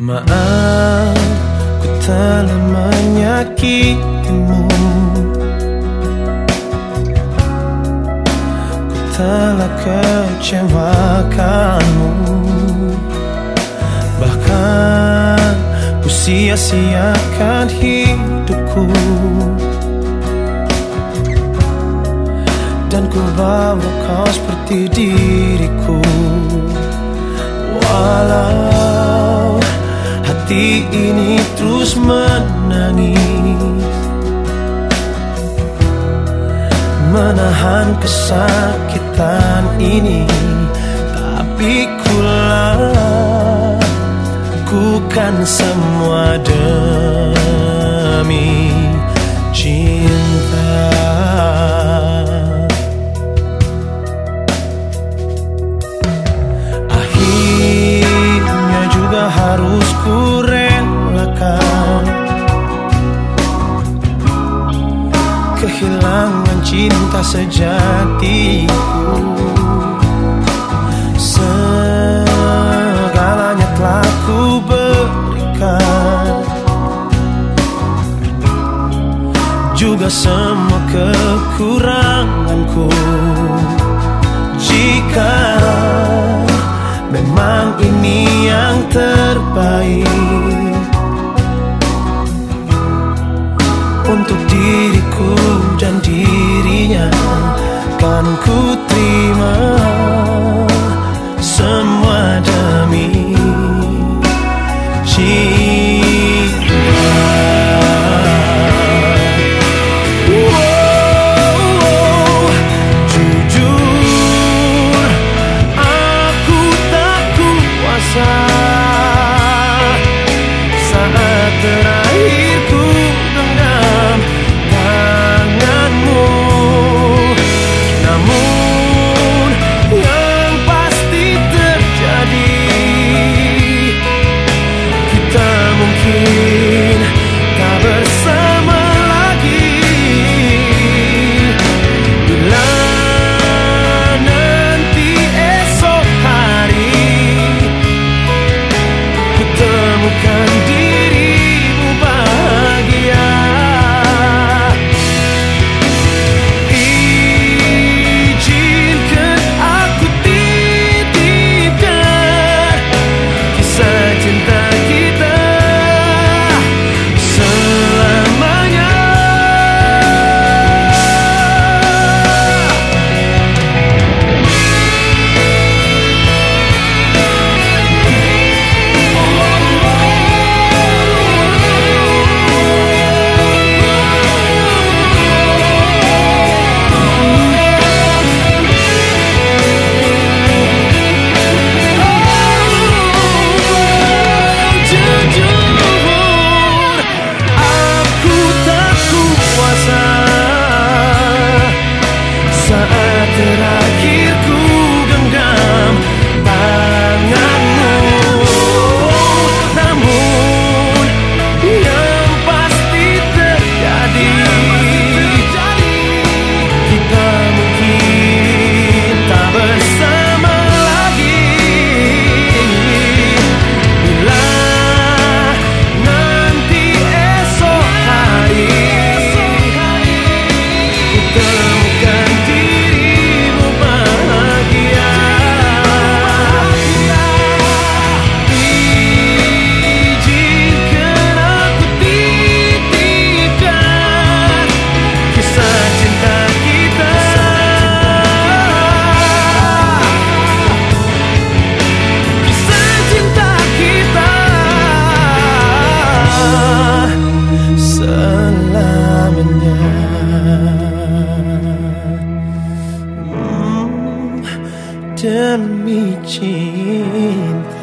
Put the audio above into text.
Maaf, ku telah menyakitimu. Ku telah kecewakanmu. Bahkan ku sia-siakan hidupku. Dan ku bawa kau seperti diriku. Walau hati ini terus menangis. Menahan kesakitan ini Tapi ku lakukan semua demi harus ku relakan. Kehilangan cinta sejatiku. Segalanya telah ku berikan. Juga semua kekuranganku. Jika memang ini terbaik Untuk diriku dan dirinya Kan ku terima Semua demi. Cinta Hmm, demi cinta